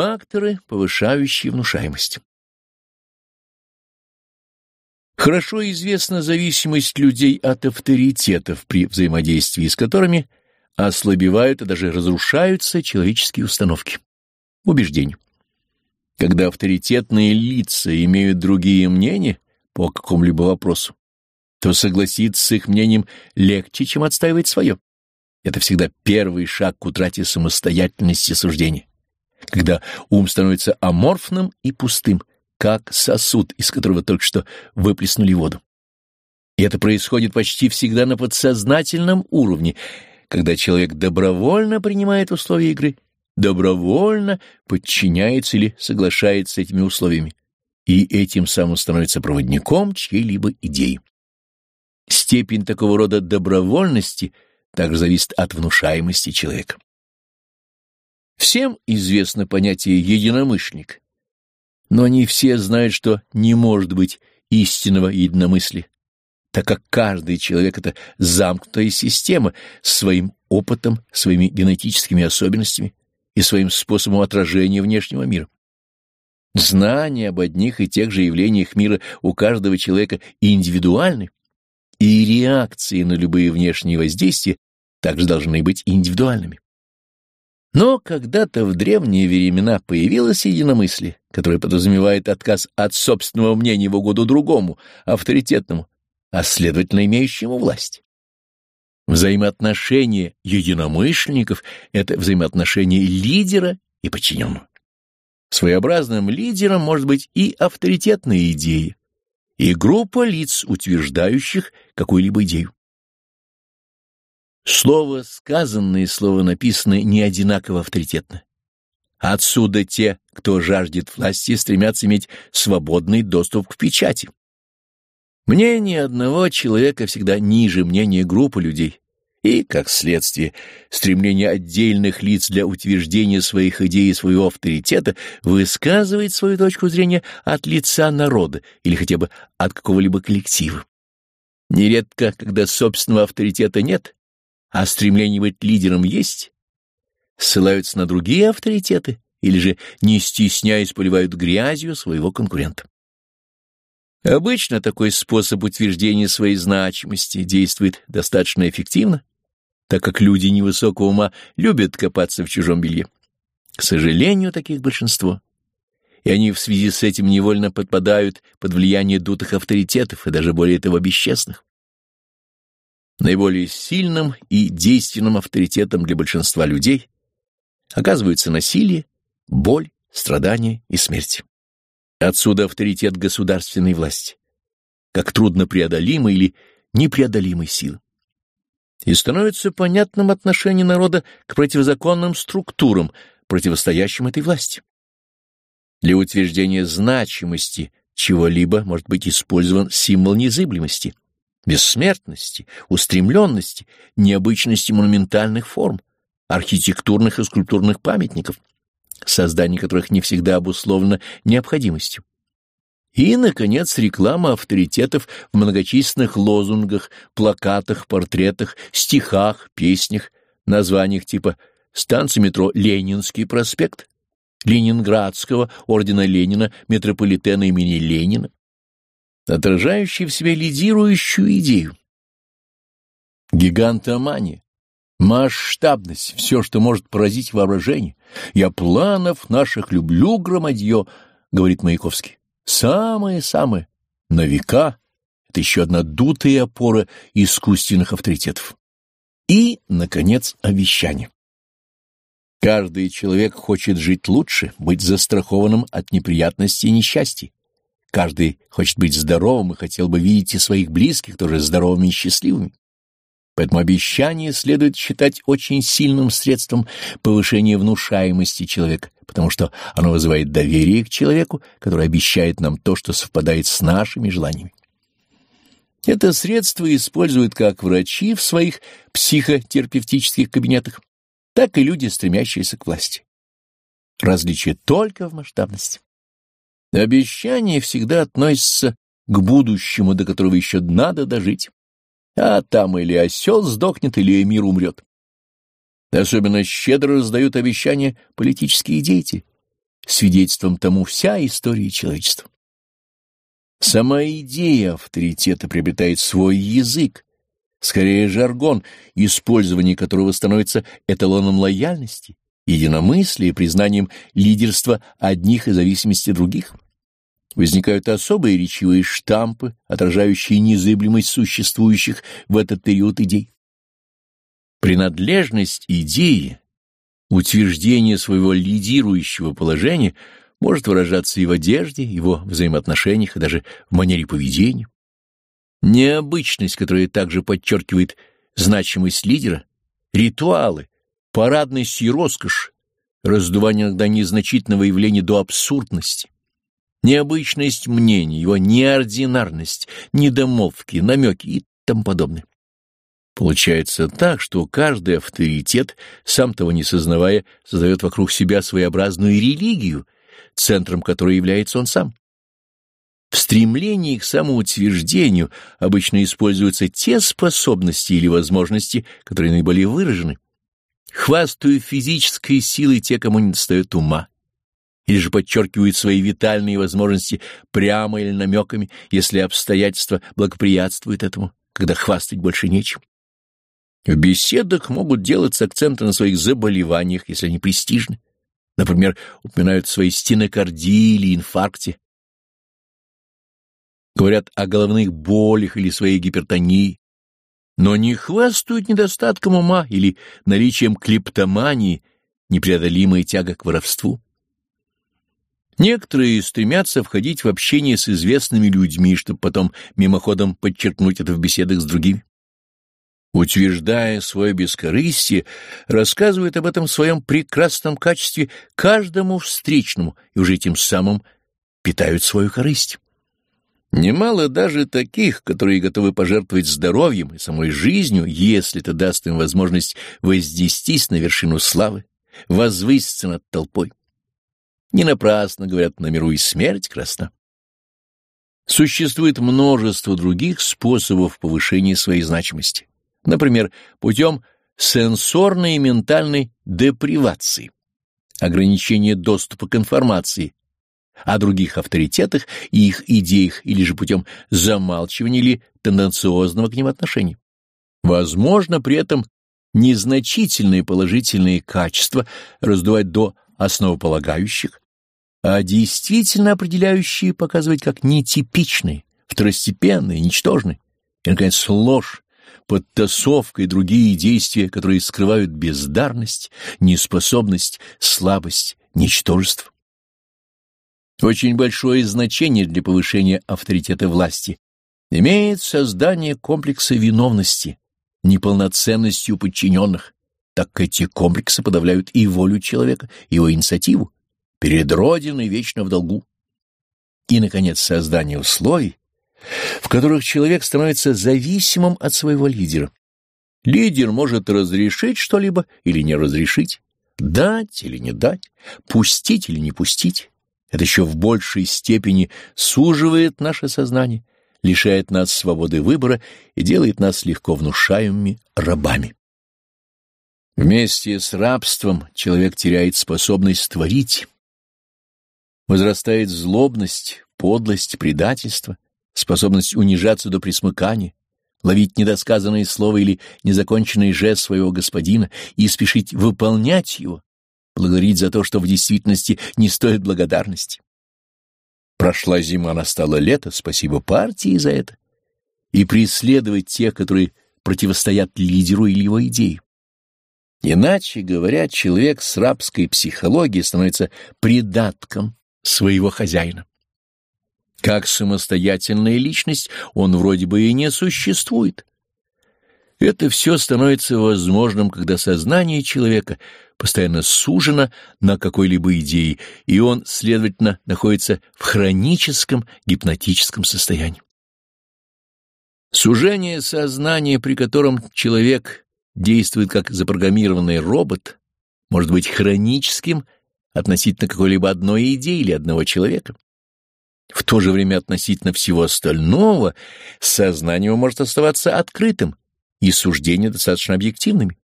Факторы, повышающие внушаемость. Хорошо известна зависимость людей от авторитетов, при взаимодействии с которыми ослабевают и даже разрушаются человеческие установки, убеждения. Когда авторитетные лица имеют другие мнения по какому-либо вопросу, то согласиться с их мнением легче, чем отстаивать свое. Это всегда первый шаг к утрате самостоятельности суждения, когда ум становится аморфным и пустым, как сосуд, из которого только что выплеснули воду. И это происходит почти всегда на подсознательном уровне, когда человек добровольно принимает условия игры, добровольно подчиняется или соглашается с этими условиями, и этим самым становится проводником чьей-либо идеи. Степень такого рода добровольности также зависит от внушаемости человека. Всем известно понятие «единомышленник», но не все знают, что не может быть истинного единомыслия, так как каждый человек — это замкнутая система с своим опытом, своими генетическими особенностями и своим способом отражения внешнего мира. Знания об одних и тех же явлениях мира у каждого человека индивидуальны, и реакции на любые внешние воздействия также должны быть индивидуальными. Но когда-то в древние времена появилось единомыслие, которое подразумевает отказ от собственного мнения в угоду другому, авторитетному, а следовательно имеющему власть. Взаимоотношения единомышленников — это взаимоотношения лидера и подчиненного. Своеобразным лидером может быть и авторитетная идея, и группа лиц, утверждающих какую-либо идею. Слово сказанное и слово написанное не одинаково авторитетно. Отсюда те, кто жаждет власти, стремятся иметь свободный доступ к печати. Мнение одного человека всегда ниже мнения группы людей, и, как следствие, стремление отдельных лиц для утверждения своих идей и своего авторитета высказывает свою точку зрения от лица народа или хотя бы от какого-либо коллектива. Нередко, когда собственного авторитета нет, а стремление быть лидером есть, ссылаются на другие авторитеты или же, не стесняясь, поливают грязью своего конкурента. Обычно такой способ утверждения своей значимости действует достаточно эффективно, так как люди невысокого ума любят копаться в чужом белье. К сожалению, таких большинство. И они в связи с этим невольно подпадают под влияние дутых авторитетов и даже более того бесчестных. Наиболее сильным и действенным авторитетом для большинства людей оказываются насилие, боль, страдания и смерть. Отсюда авторитет государственной власти, как труднопреодолимой или непреодолимой силы. И становится понятным отношение народа к противозаконным структурам, противостоящим этой власти. Для утверждения значимости чего-либо может быть использован символ незыблемости — бессмертности, устремленности, необычности монументальных форм, архитектурных и скульптурных памятников, создание которых не всегда обусловлено необходимостью. И, наконец, реклама авторитетов в многочисленных лозунгах, плакатах, портретах, стихах, песнях, названиях типа станция метро «Ленинский проспект», Ленинградского, ордена Ленина, метрополитена имени Ленина, отражающий в себе лидирующую идею. Гигантомания, масштабность, все, что может поразить воображение. «Я планов наших люблю громадье», — говорит Маяковский. «Самое-самое, на века» — это еще одна дутая опора искусственных авторитетов. И, наконец, обещание. Каждый человек хочет жить лучше, быть застрахованным от неприятностей и несчастий. Каждый хочет быть здоровым и хотел бы видеть и своих близких тоже здоровыми и счастливыми. Поэтому обещание следует считать очень сильным средством повышения внушаемости человека, потому что оно вызывает доверие к человеку, который обещает нам то, что совпадает с нашими желаниями. Это средство используют как врачи в своих психотерапевтических кабинетах, так и люди, стремящиеся к власти. Различие только в масштабности. Обещание всегда относится к будущему, до которого еще надо дожить. А там или осел сдохнет, или мир умрет. Особенно щедро раздают обещания политические деятели. свидетельством тому вся история человечества. Сама идея авторитета приобретает свой язык, скорее жаргон, использование которого становится эталоном лояльности, единомыслия и признанием лидерства одних и зависимости других. Возникают особые речевые штампы, отражающие незыблемость существующих в этот период идей. Принадлежность идеи, утверждение своего лидирующего положения может выражаться и в одежде, его взаимоотношениях, и даже в манере поведения. Необычность, которая также подчеркивает значимость лидера, ритуалы, парадность и роскошь, раздувание иногда незначительного явления до абсурдности, необычность мнений, его неординарность, недомолвки, намеки и тому подобное. Получается так, что каждый авторитет, сам того не сознавая, создает вокруг себя своеобразную религию, центром которой является он сам. В стремлении к самоутверждению обычно используются те способности или возможности, которые наиболее выражены. Хвастают физической силой те, кому не достает ума, или же подчеркивают свои витальные возможности прямо или намеками, если обстоятельства благоприятствуют этому, когда хвастать больше нечем. В беседах могут делаться акценты на своих заболеваниях, если они престижны. Например, упоминают свои стенокардии или инфаркте. Говорят о головных болях или своей гипертонии, но не хвастают недостатком ума или наличием клептомании, непреодолимой тяга к воровству. Некоторые стремятся входить в общение с известными людьми, чтобы потом мимоходом подчеркнуть это в беседах с другими утверждая свое бескорыстие, рассказывает об этом своем прекрасном качестве каждому встречному и уже тем самым питают свою корысть. Немало даже таких, которые готовы пожертвовать здоровьем и самой жизнью, если это даст им возможность вознестись на вершину славы, возвыситься над толпой. Не напрасно, говорят, на миру и смерть красна. Существует множество других способов повышения своей значимости например, путем сенсорной и ментальной депривации, ограничения доступа к информации, о других авторитетах и их идеях или же путем замалчивания или тенденциозного к ним отношения. Возможно, при этом незначительные положительные качества раздувать до основополагающих, а действительно определяющие показывать как нетипичные, второстепенные, ничтожные, и, наконец, ложь, подтасовка и другие действия, которые скрывают бездарность, неспособность, слабость, ничтожество. Очень большое значение для повышения авторитета власти. Имеет создание комплекса виновности, неполноценностью подчиненных, так эти комплексы подавляют и волю человека, и его инициативу, перед Родиной вечно в долгу. И, наконец, создание условий, в которых человек становится зависимым от своего лидера. Лидер может разрешить что-либо или не разрешить, дать или не дать, пустить или не пустить. Это еще в большей степени суживает наше сознание, лишает нас свободы выбора и делает нас легко внушаемыми рабами. Вместе с рабством человек теряет способность творить. Возрастает злобность, подлость, предательство — способность унижаться до присмыкания, ловить недосказанное слово или незаконченный жест своего господина и спешить выполнять его, благодарить за то, что в действительности не стоит благодарности. Прошла зима, настало лето, спасибо партии за это, и преследовать тех, которые противостоят лидеру или его идее. Иначе говоря, человек с рабской психологией становится придатком своего хозяина. Как самостоятельная личность он вроде бы и не существует. Это все становится возможным, когда сознание человека постоянно сужено на какой-либо идее, и он, следовательно, находится в хроническом гипнотическом состоянии. Сужение сознания, при котором человек действует как запрограммированный робот, может быть хроническим относительно какой-либо одной идеи или одного человека. В то же время относительно всего остального сознание может оставаться открытым и суждения достаточно объективными.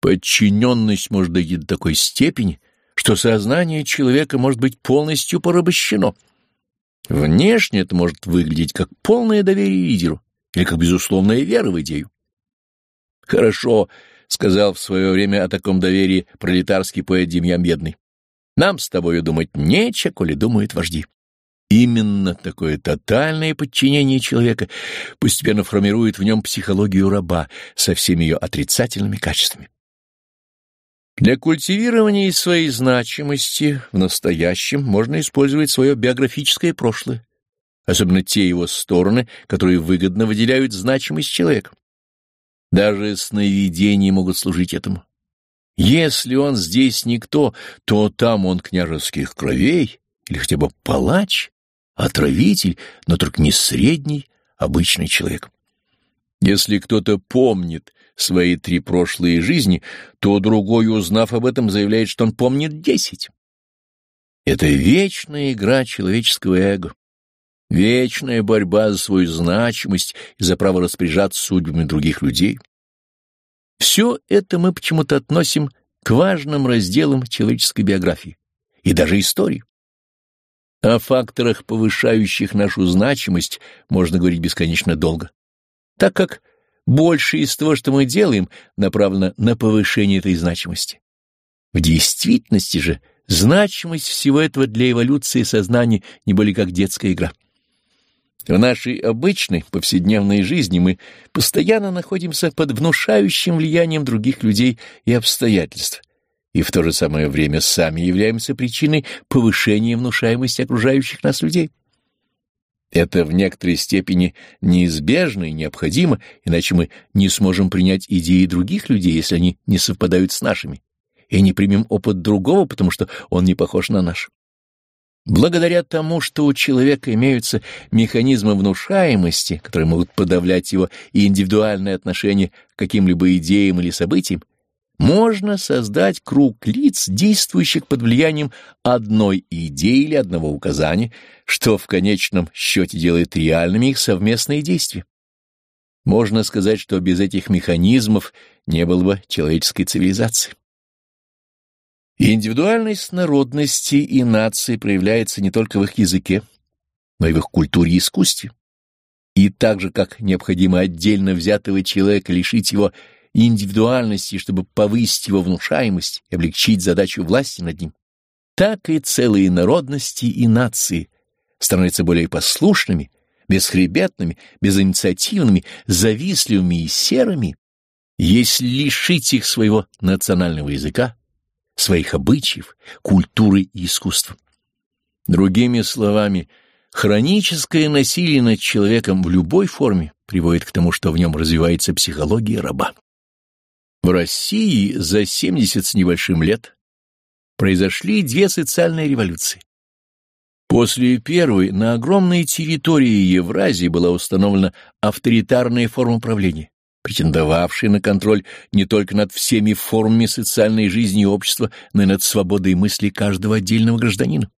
Подчиненность может дойти до такой степени, что сознание человека может быть полностью порабощено. Внешне это может выглядеть как полное доверие лидеру или как безусловная вера в идею. Хорошо, — сказал в свое время о таком доверии пролетарский поэт Демьян Бедный. Нам с тобою думать нечего, коли думают вожди. Именно такое тотальное подчинение человека постепенно формирует в нем психологию раба со всеми ее отрицательными качествами. Для культивирования своей значимости в настоящем можно использовать свое биографическое прошлое, особенно те его стороны, которые выгодно выделяют значимость человека. Даже сновидения могут служить этому. Если он здесь никто, то там он княжеских кровей или хотя бы палач, отравитель, но только не средний, обычный человек. Если кто-то помнит свои три прошлые жизни, то другой, узнав об этом, заявляет, что он помнит десять. Это вечная игра человеческого эго, вечная борьба за свою значимость и за право распоряжаться судьбами других людей. Все это мы почему-то относим к важным разделам человеческой биографии и даже истории. О факторах, повышающих нашу значимость, можно говорить бесконечно долго, так как большее из того, что мы делаем, направлено на повышение этой значимости. В действительности же значимость всего этого для эволюции сознания не более как детская игра. В нашей обычной повседневной жизни мы постоянно находимся под внушающим влиянием других людей и обстоятельств, и в то же самое время сами являемся причиной повышения внушаемости окружающих нас людей. Это в некоторой степени неизбежно и необходимо, иначе мы не сможем принять идеи других людей, если они не совпадают с нашими, и не примем опыт другого, потому что он не похож на наш. Благодаря тому, что у человека имеются механизмы внушаемости, которые могут подавлять его и индивидуальное отношение к каким-либо идеям или событиям, можно создать круг лиц, действующих под влиянием одной идеи или одного указания, что в конечном счете делает реальными их совместные действия. Можно сказать, что без этих механизмов не было бы человеческой цивилизации. Индивидуальность народности и нации проявляется не только в их языке, но и в их культуре и искусстве. И так же, как необходимо отдельно взятого человека лишить его индивидуальности, чтобы повысить его внушаемость и облегчить задачу власти над ним, так и целые народности и нации становятся более послушными, бесхребетными, безинициативными, завистливыми и серыми, если лишить их своего национального языка, своих обычаев, культуры и искусства. Другими словами, хроническое насилие над человеком в любой форме приводит к тому, что в нем развивается психология раба. В России за 70 с небольшим лет произошли две социальные революции. После первой на огромной территории Евразии была установлена авторитарная форма правления, претендовавшая на контроль не только над всеми формами социальной жизни общества, но и над свободой мысли каждого отдельного гражданина.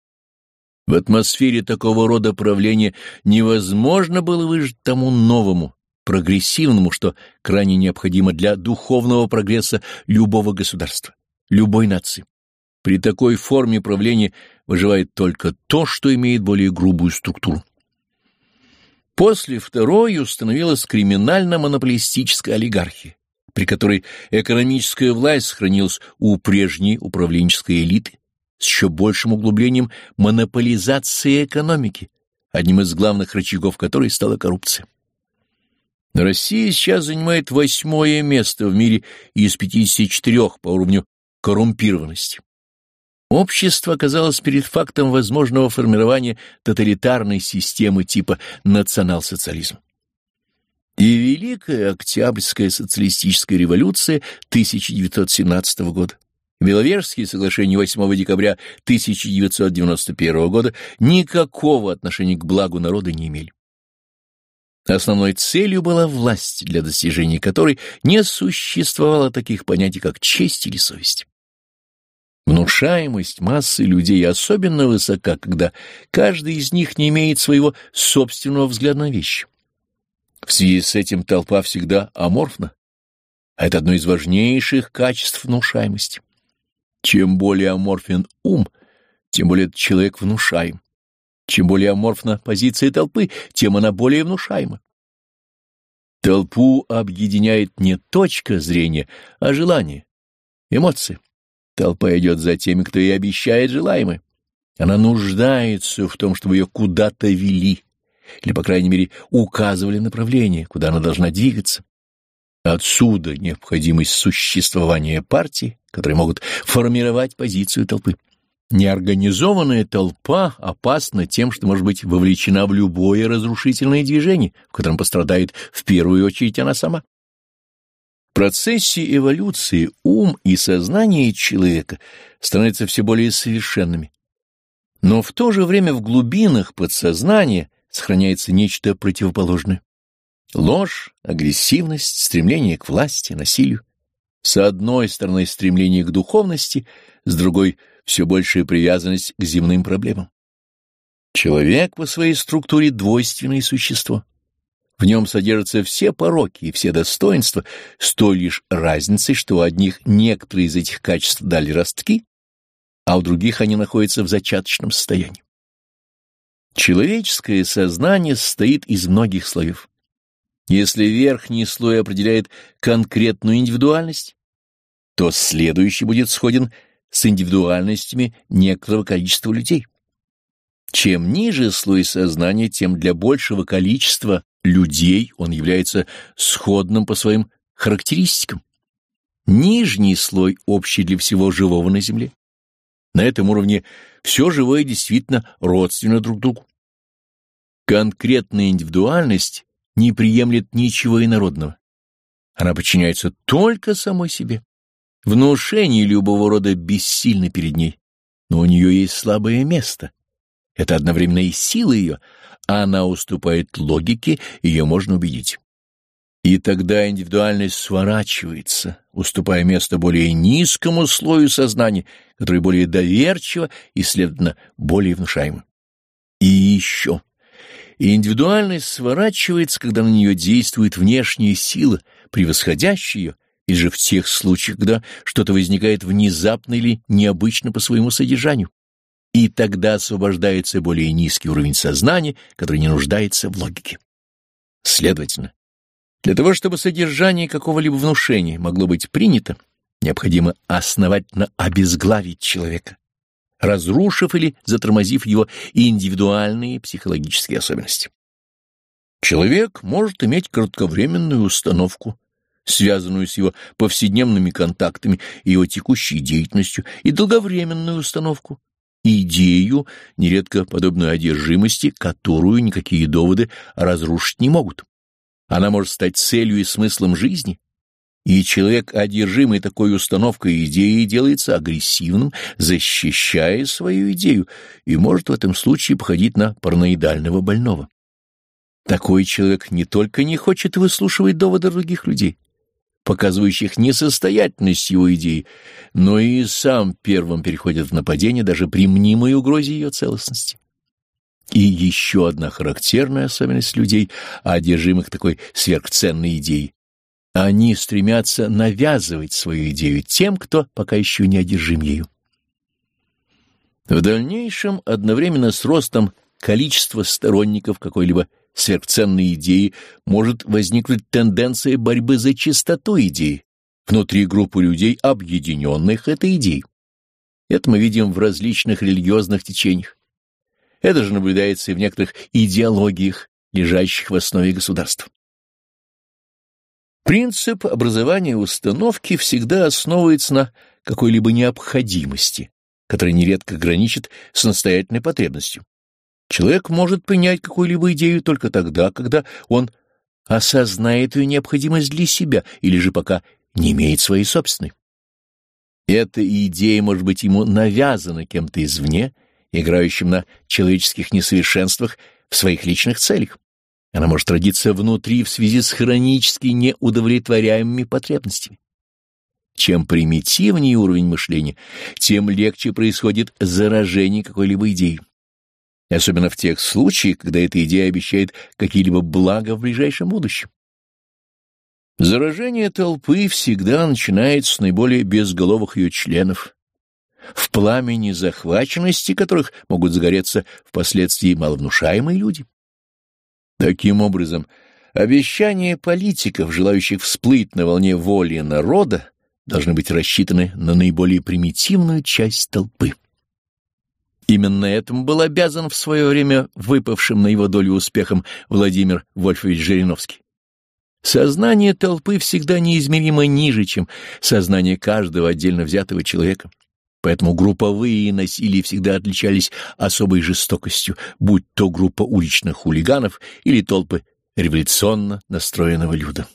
В атмосфере такого рода правления невозможно было выжить тому новому, прогрессивному, что крайне необходимо для духовного прогресса любого государства, любой нации. При такой форме правления выживает только то, что имеет более грубую структуру. После второй установилась криминально-монополистическая олигархия, при которой экономическая власть сохранилась у прежней управленческой элиты с еще большим углублением монополизации экономики, одним из главных рычагов которой стала коррупция. Россия сейчас занимает восьмое место в мире из 54 по уровню коррумпированности. Общество оказалось перед фактом возможного формирования тоталитарной системы типа национал-социализм. И Великая Октябрьская социалистическая революция 1917 года, Беловежские соглашения 8 декабря 1991 года никакого отношения к благу народа не имели. Основной целью была власть, для достижения которой не существовало таких понятий, как честь или совесть. Внушаемость массы людей особенно высока, когда каждый из них не имеет своего собственного взгляда на вещи. В связи с этим толпа всегда аморфна, а это одно из важнейших качеств внушаемости. Чем более аморфен ум, тем более человек внушаем. Чем более аморфна позиция толпы, тем она более внушаема. Толпу объединяет не точка зрения, а желание, эмоции. Толпа идет за теми, кто ей обещает желаемое. Она нуждается в том, чтобы ее куда-то вели, или, по крайней мере, указывали направление, куда она должна двигаться. Отсюда необходимость существования партий, которые могут формировать позицию толпы. Неорганизованная толпа опасна тем, что может быть вовлечена в любое разрушительное движение, в котором пострадает в первую очередь она сама. В процессе эволюции ум и сознание человека становятся все более совершенными. Но в то же время в глубинах подсознания сохраняется нечто противоположное. Ложь, агрессивность, стремление к власти, насилию. С одной стороны стремление к духовности, с другой — все большая привязанность к земным проблемам. Человек по своей структуре двойственное существо. В нем содержатся все пороки и все достоинства, с той лишь разницей, что у одних некоторые из этих качеств дали ростки, а у других они находятся в зачаточном состоянии. Человеческое сознание состоит из многих слоев. Если верхний слой определяет конкретную индивидуальность, то следующий будет сходен с индивидуальностями некоторого количества людей. Чем ниже слой сознания, тем для большего количества людей он является сходным по своим характеристикам. Нижний слой общий для всего живого на Земле. На этом уровне все живое действительно родственно друг другу. Конкретная индивидуальность не приемлет ничего инородного. Она подчиняется только самой себе. Внушение любого рода бессильно перед ней, но у нее есть слабое место. Это одновременно и сила ее, она уступает логике, ее можно убедить. И тогда индивидуальность сворачивается, уступая место более низкому слою сознания, который более доверчиво и, следовательно, более внушаемо. И еще. Индивидуальность сворачивается, когда на нее действует внешняя сила, превосходящая ее, или же в тех случаях, когда что-то возникает внезапно или необычно по своему содержанию. И тогда освобождается более низкий уровень сознания, который не нуждается в логике. Следовательно, для того, чтобы содержание какого-либо внушения могло быть принято, необходимо основательно обезглавить человека, разрушив или затормозив его индивидуальные психологические особенности. Человек может иметь кратковременную установку, связанную с его повседневными контактами и его текущей деятельностью, и долговременную установку, идею, нередко подобную одержимости, которую никакие доводы разрушить не могут. Она может стать целью и смыслом жизни, и человек, одержимый такой установкой идеи, делается агрессивным, защищая свою идею, и может в этом случае походить на параноидального больного. Такой человек не только не хочет выслушивать доводы других людей, показывающих несостоятельность его идеи, но и сам первым переходит в нападение даже при мнимой угрозе ее целостности. И еще одна характерная особенность людей, одержимых такой сверхценной идеей. Они стремятся навязывать свою идею тем, кто пока еще не одержим ею. В дальнейшем, одновременно с ростом количества сторонников какой-либо сверхценной идеи, может возникнуть тенденция борьбы за чистоту идеи внутри группы людей, объединенных этой идеей. Это мы видим в различных религиозных течениях. Это же наблюдается и в некоторых идеологиях, лежащих в основе государств. Принцип образования установки всегда основывается на какой-либо необходимости, которая нередко граничит с настоятельной потребностью. Человек может принять какую-либо идею только тогда, когда он осознает ее необходимость для себя или же пока не имеет своей собственной. Эта идея может быть ему навязана кем-то извне, играющим на человеческих несовершенствах в своих личных целях. Она может родиться внутри в связи с хронически неудовлетворяемыми потребностями. Чем примитивнее уровень мышления, тем легче происходит заражение какой-либо идеей. Особенно в тех случаях, когда эта идея обещает какие-либо блага в ближайшем будущем. Заражение толпы всегда начинается с наиболее безголовых ее членов, в пламени захваченности которых могут загореться впоследствии маловнушаемые люди. Таким образом, обещания политиков, желающих всплыть на волне воли народа, должны быть рассчитаны на наиболее примитивную часть толпы. Именно этому был обязан в свое время выпавшим на его долю успехом Владимир Вольфович Жириновский. Сознание толпы всегда неизмеримо ниже, чем сознание каждого отдельно взятого человека. Поэтому групповые насилия всегда отличались особой жестокостью, будь то группа уличных хулиганов или толпы революционно настроенного люда.